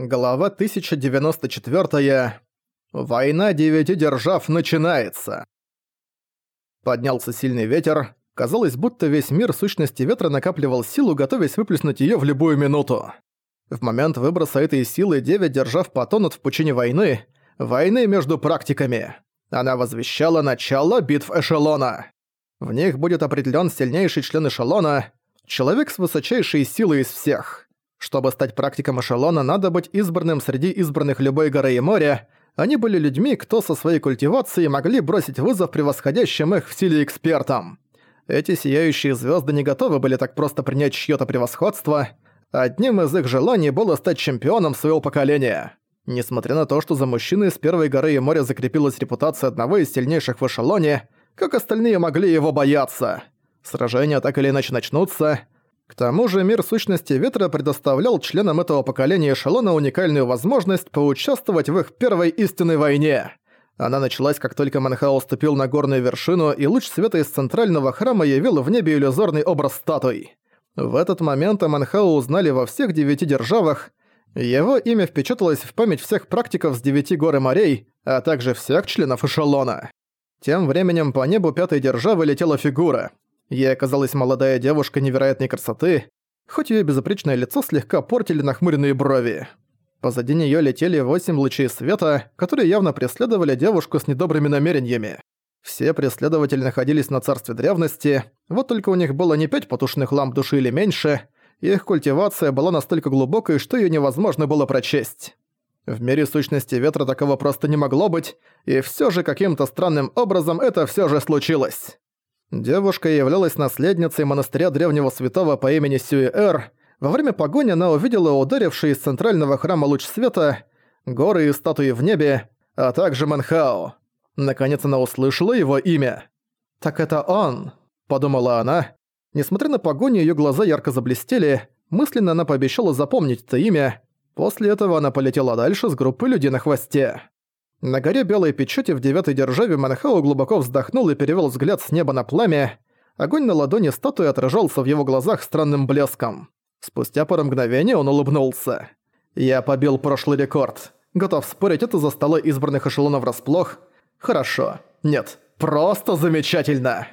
Глава 1094. Война девяти держав начинается. Поднялся сильный ветер. Казалось, будто весь мир сущности ветра накапливал силу, готовясь выплеснуть её в любую минуту. В момент выброса этой силы девять держав потонут в пучине войны, войны между практиками. Она возвещала начало битв эшелона. В них будет определён сильнейший член эшелона, человек с высочайшей силой из всех. Чтобы стать практиком эшелона, надо быть избранным среди избранных любой горы и моря. Они были людьми, кто со своей культивацией могли бросить вызов превосходящим их в силе экспертам. Эти сияющие звезды не готовы были так просто принять чьё-то превосходство. Одним из их желаний было стать чемпионом своего поколения. Несмотря на то, что за мужчиной с первой горы и моря закрепилась репутация одного из сильнейших в эшелоне, как остальные могли его бояться? Сражения так или иначе начнутся, к тому же мир сущности ветра предоставлял членам этого поколения эшелона уникальную возможность поучаствовать в их первой истинной войне. Она началась, как только Манхао ступил на горную вершину, и луч света из центрального храма явил в небе иллюзорный образ статуй. В этот момент о Манхао узнали во всех девяти державах, его имя впечаталось в память всех практиков с девяти гор и морей, а также всех членов эшелона. Тем временем по небу пятой державы летела фигура. Ей оказалась молодая девушка невероятной красоты, хоть её безупречное лицо слегка портили нахмуренные брови. Позади неё летели восемь лучей света, которые явно преследовали девушку с недобрыми намерениями. Все преследователи находились на царстве древности, вот только у них было не пять потушенных ламп души или меньше, их культивация была настолько глубокой, что её невозможно было прочесть. В мире сущности ветра такого просто не могло быть, и всё же каким-то странным образом это всё же случилось. Девушка являлась наследницей монастыря древнего святого по имени Сюэ-Эр. Во время погони она увидела ударивший из центрального храма луч света, горы и статуи в небе, а также Манхао. Наконец она услышала его имя. «Так это он», — подумала она. Несмотря на погоню, её глаза ярко заблестели, мысленно она пообещала запомнить это имя. После этого она полетела дальше с группой людей на хвосте. На горе Белой Печати в девятой державе Манхау глубоко вздохнул и перевел взгляд с неба на пламя. Огонь на ладони статуи отражался в его глазах странным блеском. Спустя пару мгновений он улыбнулся. «Я побил прошлый рекорд. Готов спорить, это застало избранных эшелонов врасплох. Хорошо. Нет, просто замечательно.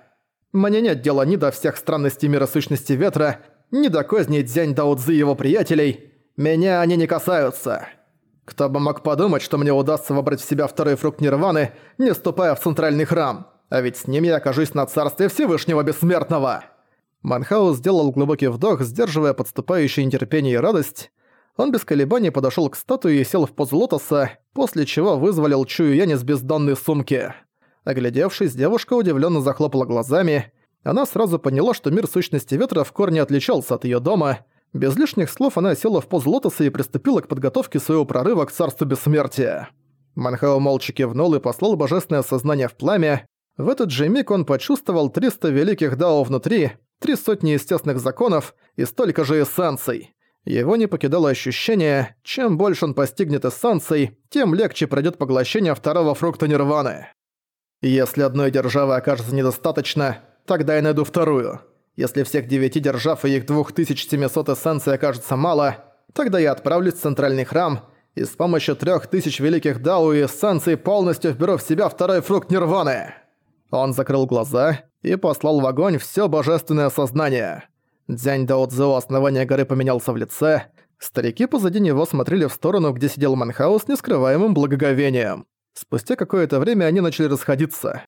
Мне нет дела ни до всех странностей мира сущности ветра, ни до козней Дзянь Дао Цзы и его приятелей. Меня они не касаются». Кто бы мог подумать, что мне удастся выбрать в себя второй фрукт Нирваны, не ступая в центральный храм. А ведь с ним я окажусь на царстве Всевышнего Бессмертного. Манхаус сделал глубокий вдох, сдерживая подступающее нетерпение и радость. Он без колебаний подошёл к статуе и сел в позу лотоса, после чего вызволил Чую Янь из бездонной сумки. Оглядевшись, девушка удивлённо захлопала глазами. Она сразу поняла, что мир сущности ветра в корне отличался от её дома, без лишних слов она села в позу лотоса и приступила к подготовке своего прорыва к царству бессмертия. Манхао молча кивнул и послал божественное сознание в пламя. В этот же миг он почувствовал 300 великих дао внутри, три сотни естественных законов и столько же эссенций. Его не покидало ощущение, чем больше он постигнет эссенций, тем легче пройдет поглощение второго фрукта нирваны. Если одной державы окажется недостаточно, тогда я найду вторую. Если всех девяти держав и их 2700 эссенций окажется мало, тогда я отправлюсь в центральный храм и с помощью трех тысяч великих дау и эссенций полностью вберу в себя второй фрукт нирваны». Он закрыл глаза и послал в огонь всё божественное сознание. Дзянь Дао Цзэо основания горы поменялся в лице. Старики позади него смотрели в сторону, где сидел Манхаус с нескрываемым благоговением. Спустя какое-то время они начали расходиться.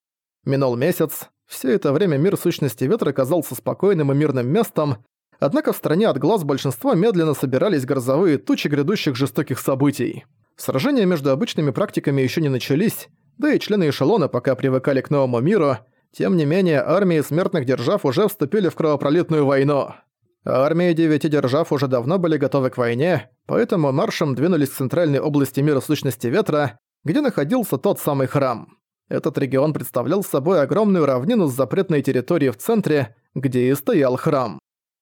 Минул месяц, все это время мир сущности ветра казался спокойным и мирным местом, однако в стороне от глаз большинства медленно собирались грозовые тучи грядущих жестоких событий. Сражения между обычными практиками еще не начались, да и члены эшелона пока привыкали к новому миру, тем не менее армии смертных держав уже вступили в кровопролитную войну. Армии девяти держав уже давно были готовы к войне, поэтому маршем двинулись к центральной области мира сущности ветра, где находился тот самый храм. Этот регион представлял собой огромную равнину с запретной территорией в центре, где и стоял храм.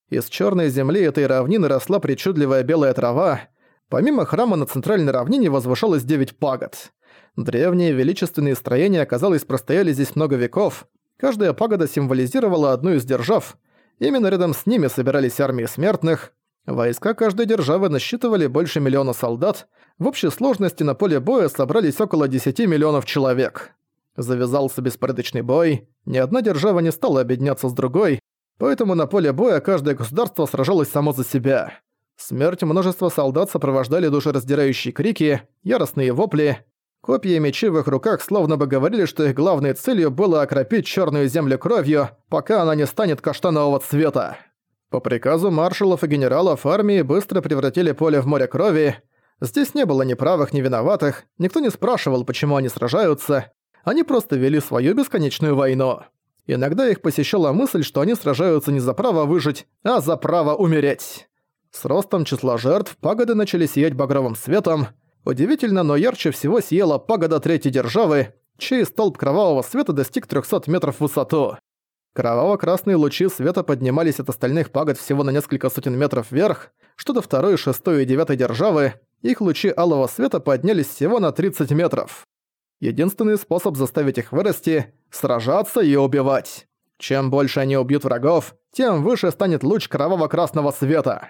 Из черной земли этой равнины росла причудливая белая трава. Помимо храма на центральной равнине возвышалось девять пагод. Древние величественные строения, казалось, простояли здесь много веков. Каждая пагода символизировала одну из держав. Именно рядом с ними собирались армии смертных. Войска каждой державы насчитывали больше миллиона солдат, в общей сложности на поле боя собрались около 10 миллионов человек. Завязался беспорядочный бой, ни одна держава не стала объединяться с другой, поэтому на поле боя каждое государство сражалось само за себя. Смерть множества солдат сопровождали душераздирающие крики, яростные вопли. Копья и мечи в их руках словно бы говорили, что их главной целью было окропить черную землю кровью, пока она не станет каштанового цвета. По приказу маршалов и генералов армии быстро превратили поле в море крови. Здесь не было ни правых, ни виноватых, никто не спрашивал, почему они сражаются. Они просто вели свою бесконечную войну. Иногда их посещала мысль, что они сражаются не за право выжить, а за право умереть. С ростом числа жертв пагоды начали сиять багровым светом. Удивительно, но ярче всего сияла пагода Третьей Державы, чей столб кровавого света достиг 300 метров в высоту. Кроваво-красные лучи света поднимались от остальных пагод всего на несколько сотен метров вверх, что до второй, шестой и девятой державы, их лучи алого света поднялись всего на 30 метров. Единственный способ заставить их вырасти – сражаться и убивать. Чем больше они убьют врагов, тем выше станет луч кроваво-красного света.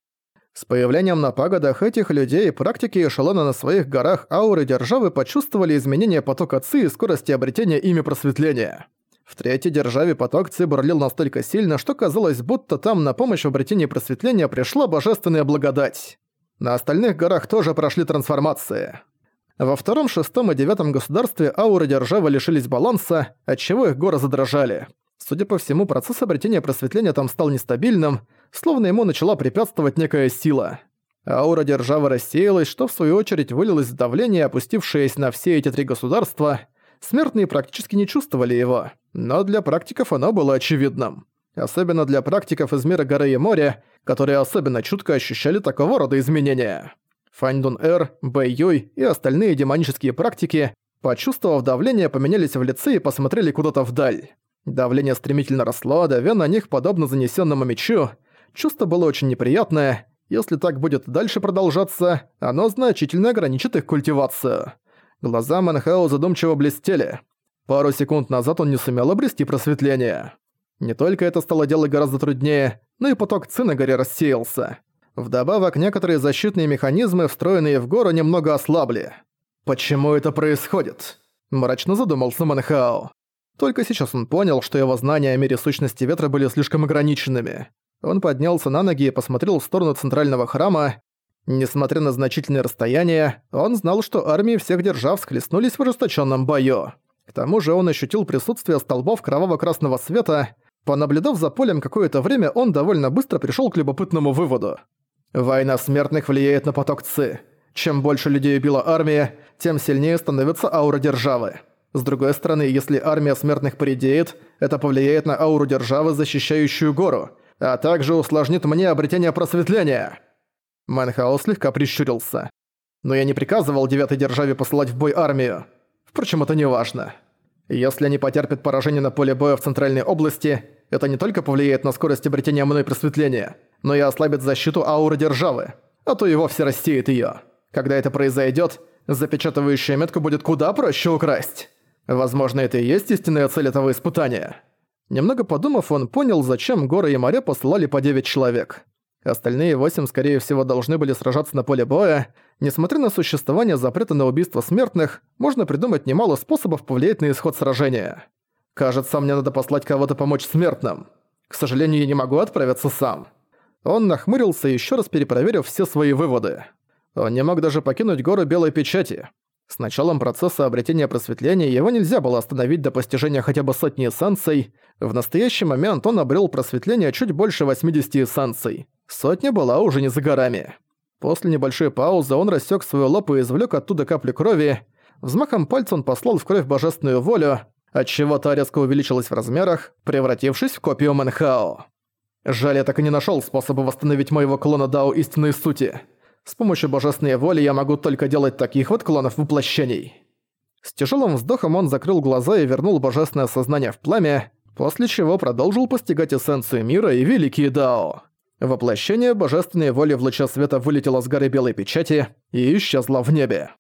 С появлением на пагодах этих людей практики эшелона на своих горах ауры державы почувствовали изменение потока ци и скорости обретения ими просветления. В третьей державе поток Ци бурлил настолько сильно, что казалось, будто там на помощь в обретении просветления пришла божественная благодать. На остальных горах тоже прошли трансформации. Во втором, шестом и девятом государстве ауры державы лишились баланса, отчего их горы задрожали. Судя по всему, процесс обретения просветления там стал нестабильным, словно ему начала препятствовать некая сила. Аура державы рассеялась, что в свою очередь вылилось в давление, опустившееся на все эти три государства – Смертные практически не чувствовали его, но для практиков оно было очевидным. Особенно для практиков из мира горы и моря, которые особенно чутко ощущали такого рода изменения. Фаньдун Эр, Бэй Юй и остальные демонические практики, почувствовав давление, поменялись в лице и посмотрели куда-то вдаль. Давление стремительно росло, давя на них подобно занесенному мечу. Чувство было очень неприятное. Если так будет дальше продолжаться, оно значительно ограничит их культивацию. Глаза Манхао задумчиво блестели. Пару секунд назад он не сумел обрести просветление. Не только это стало делать гораздо труднее, но и поток ци на горе рассеялся. Вдобавок, некоторые защитные механизмы, встроенные в гору, немного ослабли. «Почему это происходит?» – мрачно задумался Манхао. Только сейчас он понял, что его знания о мире сущности ветра были слишком ограниченными. Он поднялся на ноги и посмотрел в сторону центрального храма, Несмотря на значительное расстояние, он знал, что армии всех держав схлестнулись в ожесточенном бою. К тому же он ощутил присутствие столбов кроваво-красного света. Понаблюдав за полем какое-то время, он довольно быстро пришел к любопытному выводу. Война смертных влияет на поток ЦИ. Чем больше людей убила армия, тем сильнее становится аура державы. С другой стороны, если армия смертных поредеет, это повлияет на ауру державы, защищающую гору, а также усложнит мне обретение просветления. Манхао слегка прищурился. «Но я не приказывал девятой державе посылать в бой армию. Впрочем, это не важно. Если они потерпят поражение на поле боя в Центральной области, это не только повлияет на скорость обретения мной просветления, но и ослабит защиту ауры державы, а то и вовсе рассеет её. Когда это произойдёт, запечатывающую метку будет куда проще украсть. Возможно, это и есть истинная цель этого испытания». Немного подумав, он понял, зачем горы и моря посылали по 9 человек. Остальные восемь, скорее всего, должны были сражаться на поле боя. Несмотря на существование запрета на убийство смертных, можно придумать немало способов повлиять на исход сражения. Кажется, мне надо послать кого-то помочь смертным. К сожалению, я не могу отправиться сам. Он нахмурился, еще раз перепроверив все свои выводы. Он не мог даже покинуть гору Белой Печати. С началом процесса обретения просветления его нельзя было остановить до постижения хотя бы сотни эссенций. В настоящий момент он обрел просветление чуть больше 80 эссенций. Сотня была уже не за горами. После небольшой паузы он рассек свою лапу и извлек оттуда каплю крови. Взмахом пальца он послал в кровь божественную волю, отчего та резко увеличилась в размерах, превратившись в копию Мэнхао. Жаль, я так и не нашел способа восстановить моего клона Дао истинной сути. С помощью божественной воли я могу только делать таких вот клонов воплощений. С тяжелым вздохом он закрыл глаза и вернул божественное сознание в пламя, после чего продолжил постигать эссенцию мира и великие Дао. Воплощение божественной воли в луче света вылетело с горы белой печати и исчезло в небе.